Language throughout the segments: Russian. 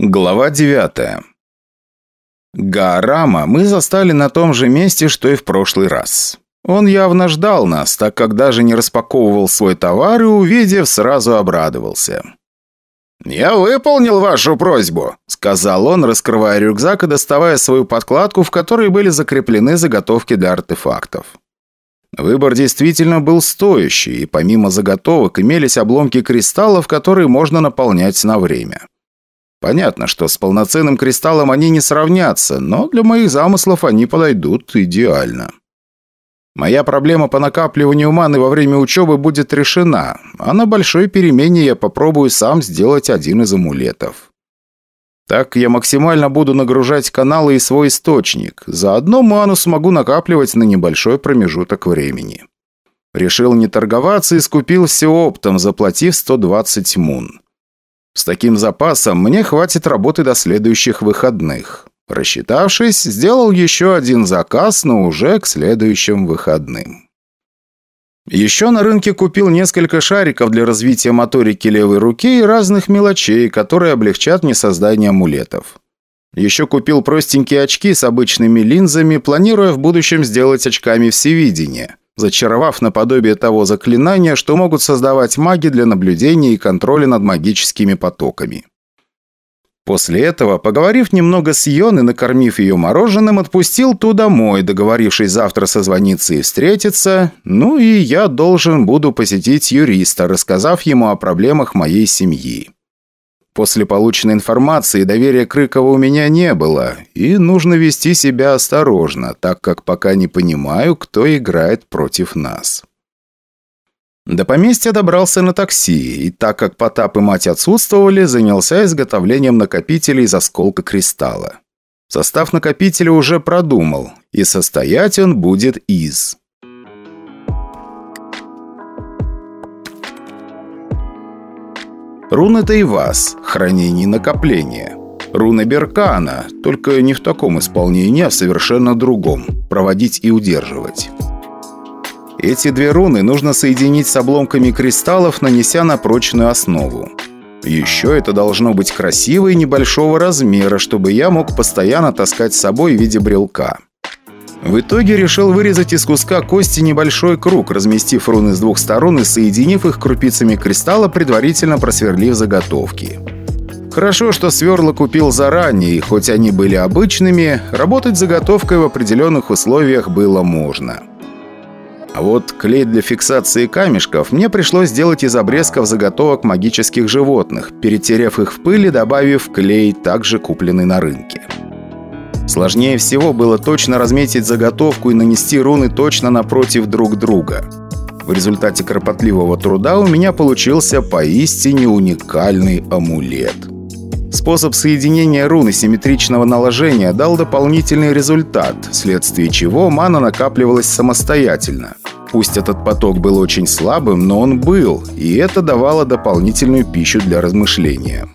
Глава 9 Гаарама мы застали на том же месте, что и в прошлый раз. Он явно ждал нас, так как даже не распаковывал свой товар и, увидев, сразу обрадовался. «Я выполнил вашу просьбу», — сказал он, раскрывая рюкзак и доставая свою подкладку, в которой были закреплены заготовки для артефактов. Выбор действительно был стоящий, и помимо заготовок имелись обломки кристаллов, которые можно наполнять на время. Понятно, что с полноценным кристаллом они не сравнятся, но для моих замыслов они подойдут идеально. Моя проблема по накапливанию маны во время учебы будет решена, а на большой перемене я попробую сам сделать один из амулетов. Так я максимально буду нагружать каналы и свой источник. Заодно ману смогу накапливать на небольшой промежуток времени. Решил не торговаться и скупил все оптом, заплатив 120 мун. С таким запасом мне хватит работы до следующих выходных. Рассчитавшись, сделал еще один заказ, но уже к следующим выходным. Еще на рынке купил несколько шариков для развития моторики левой руки и разных мелочей, которые облегчат мне создание амулетов. Еще купил простенькие очки с обычными линзами, планируя в будущем сделать очками всевидения зачаровав наподобие того заклинания, что могут создавать маги для наблюдения и контроля над магическими потоками. После этого, поговорив немного с Йон и накормив ее мороженым, отпустил ту домой, договорившись завтра созвониться и встретиться, ну и я должен буду посетить юриста, рассказав ему о проблемах моей семьи. После полученной информации доверия к Рыкову у меня не было, и нужно вести себя осторожно, так как пока не понимаю, кто играет против нас. До поместья добрался на такси, и так как Потап и мать отсутствовали, занялся изготовлением накопителей из осколка кристалла. Состав накопителя уже продумал, и состоять он будет из Руна Тайвас – хранение накопления. Руна Беркана, только не в таком исполнении, а в совершенно другом – проводить и удерживать. Эти две руны нужно соединить с обломками кристаллов, нанеся на прочную основу. Еще это должно быть красиво и небольшого размера, чтобы я мог постоянно таскать с собой в виде брелка. В итоге решил вырезать из куска кости небольшой круг, разместив руны с двух сторон и соединив их крупицами кристалла, предварительно просверлив заготовки. Хорошо, что сверла купил заранее, и хоть они были обычными, работать заготовкой в определенных условиях было можно. А вот клей для фиксации камешков мне пришлось сделать из обрезков заготовок магических животных, перетерев их в пыль и добавив клей, также купленный на рынке. Сложнее всего было точно разметить заготовку и нанести руны точно напротив друг друга. В результате кропотливого труда у меня получился поистине уникальный амулет. Способ соединения руны симметричного наложения дал дополнительный результат, вследствие чего мана накапливалась самостоятельно. Пусть этот поток был очень слабым, но он был, и это давало дополнительную пищу для размышления.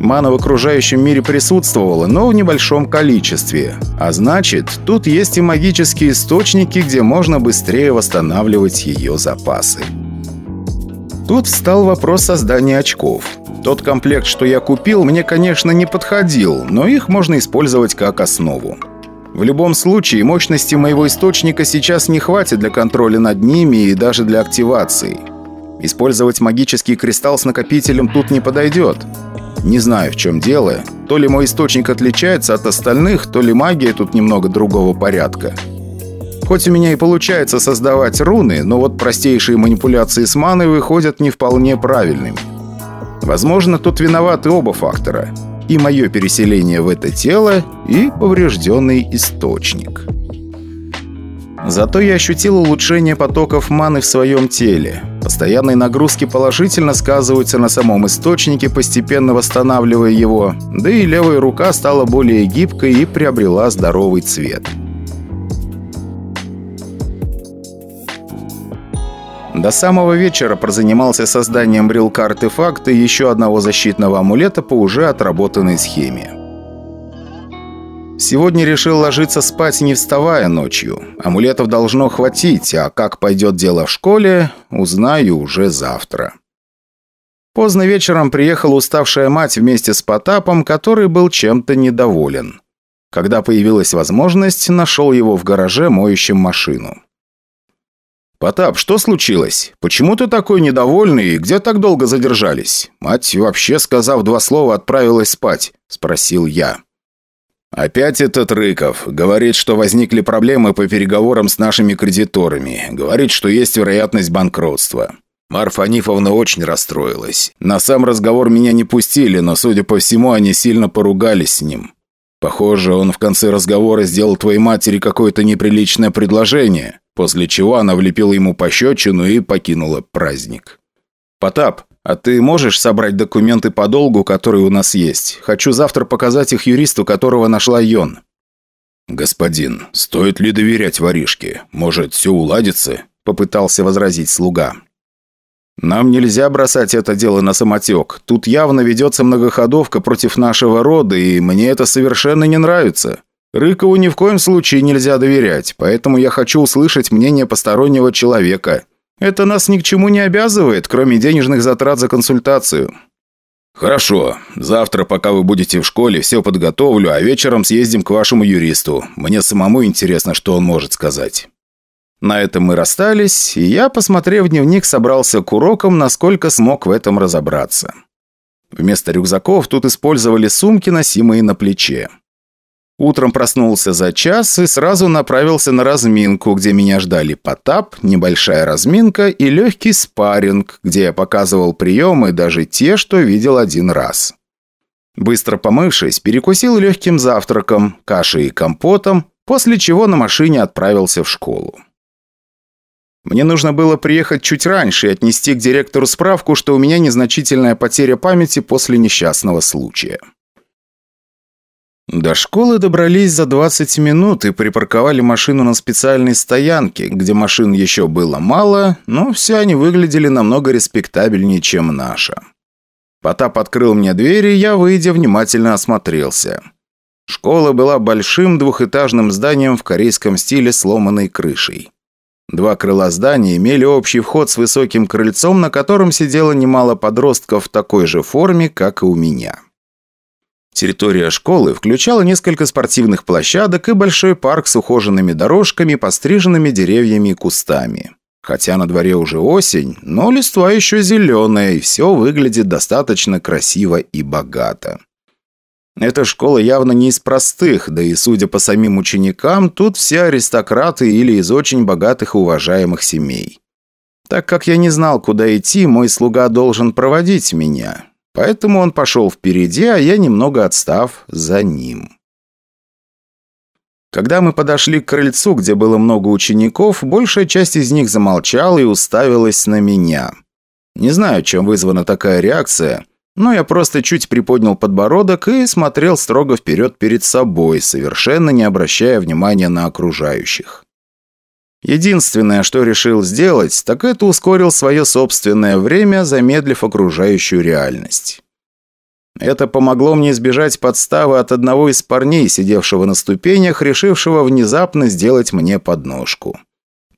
Мана в окружающем мире присутствовала, но в небольшом количестве. А значит, тут есть и магические источники, где можно быстрее восстанавливать ее запасы. Тут встал вопрос создания очков. Тот комплект, что я купил, мне, конечно, не подходил, но их можно использовать как основу. В любом случае, мощности моего источника сейчас не хватит для контроля над ними и даже для активации. Использовать магический кристалл с накопителем тут не подойдет. Не знаю, в чем дело. То ли мой источник отличается от остальных, то ли магия тут немного другого порядка. Хоть у меня и получается создавать руны, но вот простейшие манипуляции с маной выходят не вполне правильными. Возможно, тут виноваты оба фактора. И мое переселение в это тело, и поврежденный источник. Зато я ощутил улучшение потоков маны в своем теле. Постоянные нагрузки положительно сказываются на самом источнике, постепенно восстанавливая его, да и левая рука стала более гибкой и приобрела здоровый цвет. До самого вечера прозанимался созданием брелка-артефакта и еще одного защитного амулета по уже отработанной схеме. Сегодня решил ложиться спать, не вставая ночью. Амулетов должно хватить, а как пойдет дело в школе, узнаю уже завтра. Поздно вечером приехала уставшая мать вместе с Потапом, который был чем-то недоволен. Когда появилась возможность, нашел его в гараже, моющим машину. «Потап, что случилось? Почему ты такой недовольный и где так долго задержались? Мать, вообще, сказав два слова, отправилась спать», – спросил я. «Опять этот Рыков. Говорит, что возникли проблемы по переговорам с нашими кредиторами. Говорит, что есть вероятность банкротства. Марфа Анифовна очень расстроилась. На сам разговор меня не пустили, но, судя по всему, они сильно поругались с ним. Похоже, он в конце разговора сделал твоей матери какое-то неприличное предложение, после чего она влепила ему пощечину и покинула праздник. «Потап, а ты можешь собрать документы по долгу, которые у нас есть? Хочу завтра показать их юристу, которого нашла Йон». «Господин, стоит ли доверять воришке? Может, все уладится?» – попытался возразить слуга. «Нам нельзя бросать это дело на самотек. Тут явно ведется многоходовка против нашего рода, и мне это совершенно не нравится. Рыкову ни в коем случае нельзя доверять, поэтому я хочу услышать мнение постороннего человека. Это нас ни к чему не обязывает, кроме денежных затрат за консультацию». «Хорошо. Завтра, пока вы будете в школе, все подготовлю, а вечером съездим к вашему юристу. Мне самому интересно, что он может сказать». На этом мы расстались, и я, посмотрев дневник, собрался к урокам, насколько смог в этом разобраться. Вместо рюкзаков тут использовали сумки, носимые на плече. Утром проснулся за час и сразу направился на разминку, где меня ждали Потап, небольшая разминка и легкий спарринг, где я показывал приемы, даже те, что видел один раз. Быстро помывшись, перекусил легким завтраком, кашей и компотом, после чего на машине отправился в школу. Мне нужно было приехать чуть раньше и отнести к директору справку, что у меня незначительная потеря памяти после несчастного случая. До школы добрались за 20 минут и припарковали машину на специальной стоянке, где машин еще было мало, но все они выглядели намного респектабельнее, чем наша. Потап открыл мне дверь, и я, выйдя, внимательно осмотрелся. Школа была большим двухэтажным зданием в корейском стиле с ломаной крышей. Два крыла здания имели общий вход с высоким крыльцом, на котором сидело немало подростков в такой же форме, как и у меня. Территория школы включала несколько спортивных площадок и большой парк с ухоженными дорожками, постриженными деревьями и кустами. Хотя на дворе уже осень, но листва еще зеленая, и все выглядит достаточно красиво и богато. Эта школа явно не из простых, да и, судя по самим ученикам, тут все аристократы или из очень богатых и уважаемых семей. Так как я не знал, куда идти, мой слуга должен проводить меня. Поэтому он пошел впереди, а я, немного отстав, за ним. Когда мы подошли к крыльцу, где было много учеников, большая часть из них замолчала и уставилась на меня. Не знаю, чем вызвана такая реакция, но я просто чуть приподнял подбородок и смотрел строго вперед перед собой, совершенно не обращая внимания на окружающих. Единственное, что решил сделать, так это ускорил свое собственное время, замедлив окружающую реальность. Это помогло мне избежать подставы от одного из парней, сидевшего на ступенях, решившего внезапно сделать мне подножку.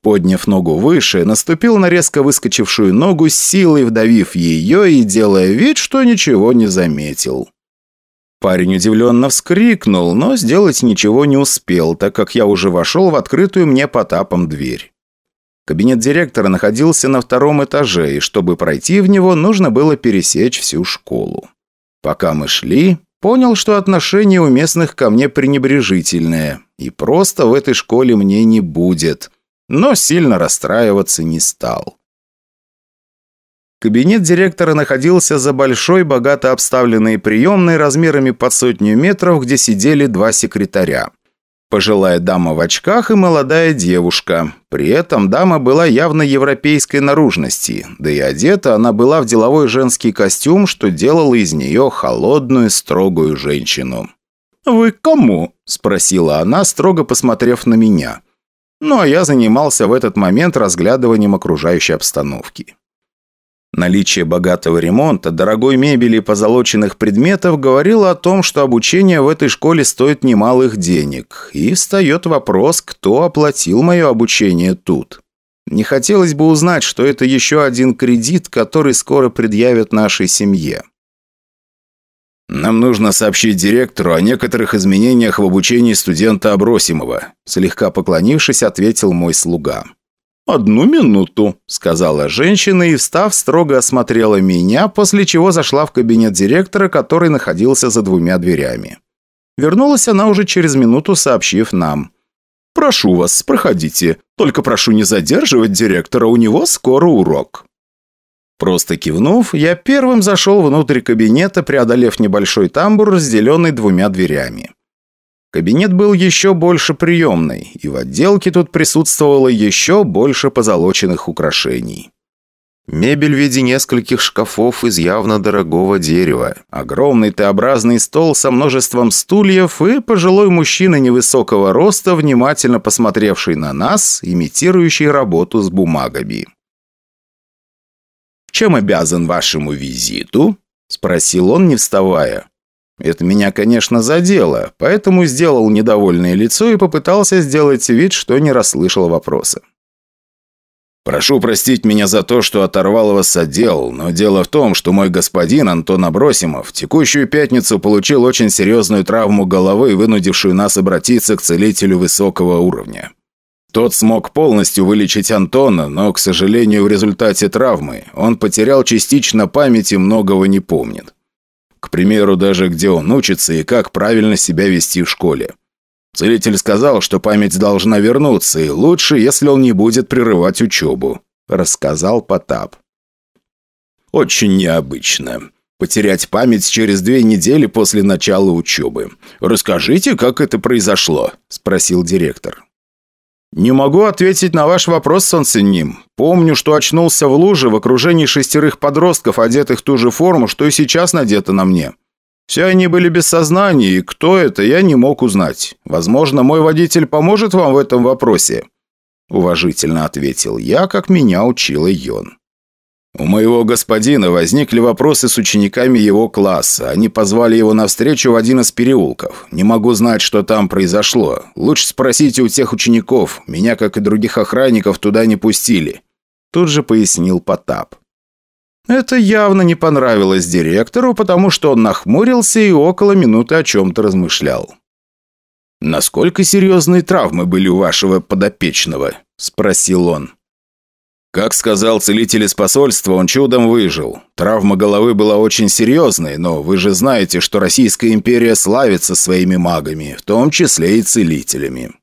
Подняв ногу выше, наступил на резко выскочившую ногу силой, вдавив ее и делая вид, что ничего не заметил. Парень удивленно вскрикнул, но сделать ничего не успел, так как я уже вошел в открытую мне потапом дверь. Кабинет директора находился на втором этаже, и чтобы пройти в него, нужно было пересечь всю школу. Пока мы шли, понял, что отношение у местных ко мне пренебрежительное, и просто в этой школе мне не будет – но сильно расстраиваться не стал. Кабинет директора находился за большой, богато обставленной приемной размерами под сотню метров, где сидели два секретаря. Пожилая дама в очках и молодая девушка. При этом дама была явно европейской наружности, да и одета она была в деловой женский костюм, что делало из нее холодную, строгую женщину. «Вы кому?» – спросила она, строго посмотрев на меня. Ну а я занимался в этот момент разглядыванием окружающей обстановки. Наличие богатого ремонта, дорогой мебели и позолоченных предметов говорило о том, что обучение в этой школе стоит немалых денег. И встает вопрос, кто оплатил мое обучение тут. Не хотелось бы узнать, что это еще один кредит, который скоро предъявят нашей семье. «Нам нужно сообщить директору о некоторых изменениях в обучении студента Абросимова», слегка поклонившись, ответил мой слуга. «Одну минуту», — сказала женщина и, встав, строго осмотрела меня, после чего зашла в кабинет директора, который находился за двумя дверями. Вернулась она уже через минуту, сообщив нам. «Прошу вас, проходите. Только прошу не задерживать директора, у него скоро урок». Просто кивнув, я первым зашел внутрь кабинета, преодолев небольшой тамбур, разделенный двумя дверями. Кабинет был еще больше приемной, и в отделке тут присутствовало еще больше позолоченных украшений. Мебель в виде нескольких шкафов из явно дорогого дерева, огромный Т-образный стол со множеством стульев и пожилой мужчина невысокого роста, внимательно посмотревший на нас, имитирующий работу с бумагами. «Чем обязан вашему визиту?» – спросил он, не вставая. Это меня, конечно, задело, поэтому сделал недовольное лицо и попытался сделать вид, что не расслышал вопроса. «Прошу простить меня за то, что оторвал вас от дел, но дело в том, что мой господин Антон Абросимов текущую пятницу получил очень серьезную травму головы, вынудившую нас обратиться к целителю высокого уровня. Тот смог полностью вылечить Антона, но, к сожалению, в результате травмы он потерял частично память и многого не помнит. К примеру, даже где он учится и как правильно себя вести в школе. Целитель сказал, что память должна вернуться, и лучше, если он не будет прерывать учебу», – рассказал Потап. «Очень необычно. Потерять память через две недели после начала учебы. Расскажите, как это произошло?» – спросил директор. «Не могу ответить на ваш вопрос, Сонсенним. Помню, что очнулся в луже в окружении шестерых подростков, одетых в ту же форму, что и сейчас надето на мне. Все они были без сознания, и кто это, я не мог узнать. Возможно, мой водитель поможет вам в этом вопросе?» Уважительно ответил я, как меня учил Йон. У моего господина возникли вопросы с учениками его класса. Они позвали его на встречу в один из переулков. Не могу знать, что там произошло. Лучше спросите у тех учеников. Меня, как и других охранников, туда не пустили. Тут же пояснил Потап. Это явно не понравилось директору, потому что он нахмурился и около минуты о чем-то размышлял. «Насколько серьезные травмы были у вашего подопечного?» – спросил он. Как сказал целитель из посольства, он чудом выжил. Травма головы была очень серьезной, но вы же знаете, что Российская империя славится своими магами, в том числе и целителями.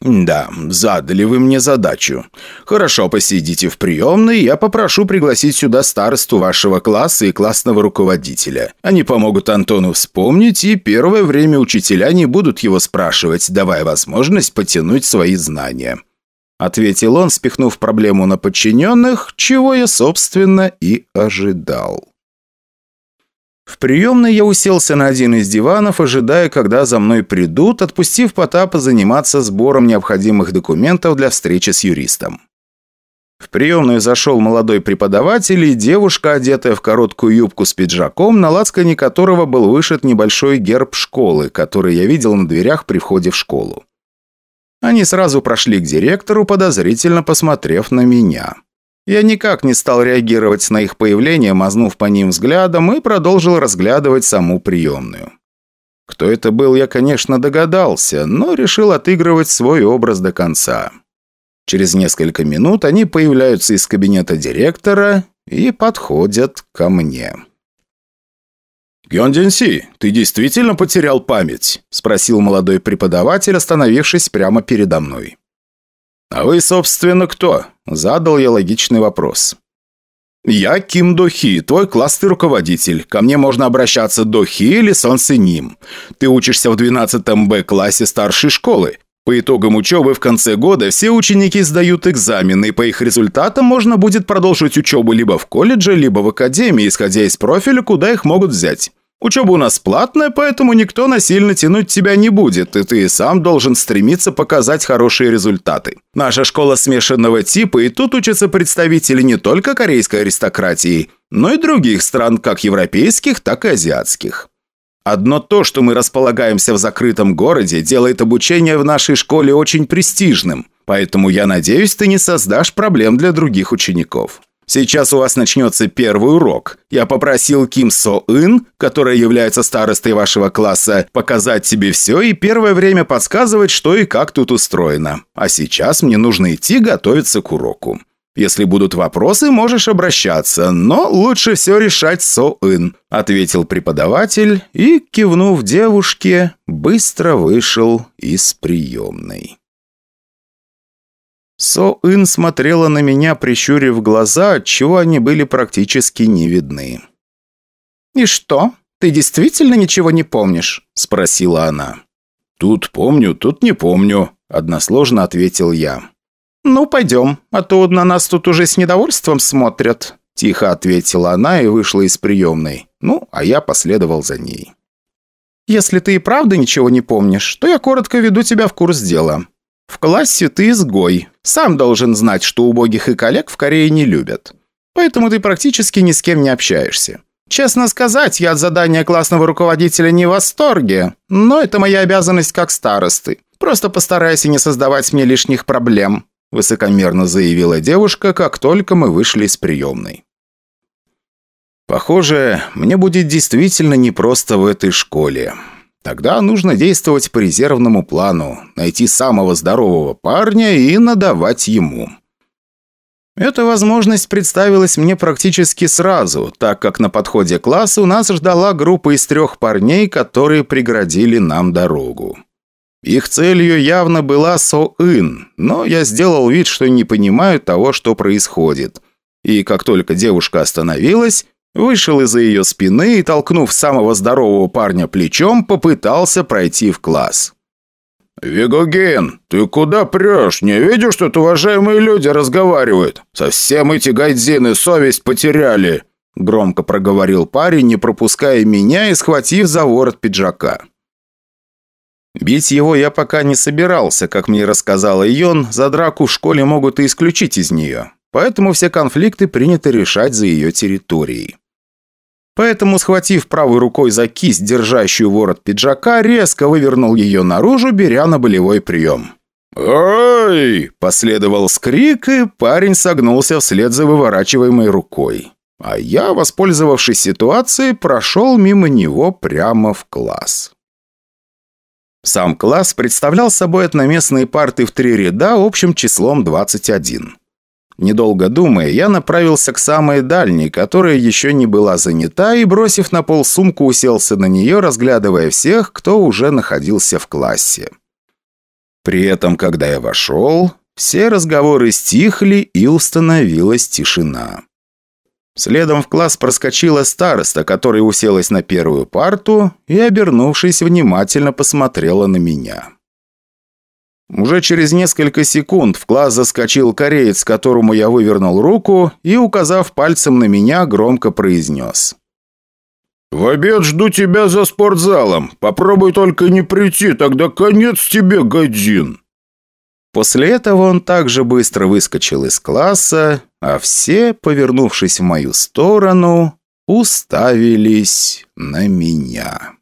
«Да, задали вы мне задачу. Хорошо, посидите в приемной, я попрошу пригласить сюда старосту вашего класса и классного руководителя. Они помогут Антону вспомнить, и первое время учителя не будут его спрашивать, давая возможность потянуть свои знания». Ответил он, спихнув проблему на подчиненных, чего я, собственно, и ожидал. В приемной я уселся на один из диванов, ожидая, когда за мной придут, отпустив Потапа заниматься сбором необходимых документов для встречи с юристом. В приемную зашел молодой преподаватель и девушка, одетая в короткую юбку с пиджаком, на лацкане которого был вышит небольшой герб школы, который я видел на дверях при входе в школу. Они сразу прошли к директору, подозрительно посмотрев на меня. Я никак не стал реагировать на их появление, мазнув по ним взглядом, и продолжил разглядывать саму приемную. Кто это был, я, конечно, догадался, но решил отыгрывать свой образ до конца. Через несколько минут они появляются из кабинета директора и подходят ко мне. «Гён Динси, ты действительно потерял память?» – спросил молодой преподаватель, остановившись прямо передо мной. «А вы, собственно, кто?» – задал я логичный вопрос. «Я Ким Дохи, твой классный руководитель. Ко мне можно обращаться Дохи или Сон Синим. Ты учишься в 12 Б-классе старшей школы. По итогам учебы в конце года все ученики сдают экзамены, и по их результатам можно будет продолжить учебу либо в колледже, либо в академии, исходя из профиля, куда их могут взять. Учеба у нас платная, поэтому никто насильно тянуть тебя не будет, и ты сам должен стремиться показать хорошие результаты. Наша школа смешанного типа, и тут учатся представители не только корейской аристократии, но и других стран, как европейских, так и азиатских. Одно то, что мы располагаемся в закрытом городе, делает обучение в нашей школе очень престижным, Поэтому я надеюсь, ты не создашь проблем для других учеников. Сейчас у вас начнется первый урок. Я попросил Ким Со Ин, которая является старостой вашего класса, показать тебе все и первое время подсказывать, что и как тут устроено. А сейчас мне нужно идти готовиться к уроку. Если будут вопросы, можешь обращаться, но лучше все решать Со Ин», – ответил преподаватель и, кивнув девушке, быстро вышел из приемной. Со-Ин смотрела на меня, прищурив глаза, отчего они были практически не видны. «И что? Ты действительно ничего не помнишь?» – спросила она. «Тут помню, тут не помню», – односложно ответил я. «Ну, пойдем, а то на нас тут уже с недовольством смотрят», – тихо ответила она и вышла из приемной. Ну, а я последовал за ней. «Если ты и правда ничего не помнишь, то я коротко веду тебя в курс дела. В классе ты изгой. Сам должен знать, что убогих и коллег в Корее не любят. Поэтому ты практически ни с кем не общаешься. Честно сказать, я от задания классного руководителя не в восторге, но это моя обязанность как старосты. Просто постарайся не создавать мне лишних проблем», высокомерно заявила девушка, как только мы вышли из приемной. «Похоже, мне будет действительно непросто в этой школе. Тогда нужно действовать по резервному плану, найти самого здорового парня и надавать ему. Эта возможность представилась мне практически сразу, так как на подходе класса у нас ждала группа из трех парней, которые преградили нам дорогу. Их целью явно была Со-Ин, но я сделал вид, что не понимаю того, что происходит. И как только девушка остановилась, Вышел из-за ее спины и, толкнув самого здорового парня плечом, попытался пройти в класс. «Вегоген, ты куда прешь? Не видишь, что тут уважаемые люди разговаривают? Совсем эти гайдзины совесть потеряли!» Громко проговорил парень, не пропуская меня и схватив за ворот пиджака. Бить его я пока не собирался, как мне рассказала Йон, за драку в школе могут и исключить из нее. Поэтому все конфликты принято решать за ее территорией. Поэтому, схватив правой рукой за кисть, держащую ворот пиджака, резко вывернул ее наружу, беря на болевой прием. «Ой!» – последовал скрик, и парень согнулся вслед за выворачиваемой рукой. А я, воспользовавшись ситуацией, прошел мимо него прямо в класс. Сам класс представлял собой одноместные парты в три ряда общим числом 21. Недолго думая, я направился к самой дальней, которая еще не была занята, и, бросив на пол сумку, уселся на нее, разглядывая всех, кто уже находился в классе. При этом, когда я вошел, все разговоры стихли и установилась тишина. Следом в класс проскочила староста, которая уселась на первую парту и, обернувшись, внимательно посмотрела на меня. Уже через несколько секунд в класс заскочил кореец, которому я вывернул руку, и, указав пальцем на меня, громко произнес. «В обед жду тебя за спортзалом. Попробуй только не прийти, тогда конец тебе, гадин!» После этого он также быстро выскочил из класса, а все, повернувшись в мою сторону, уставились на меня.